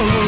Oh,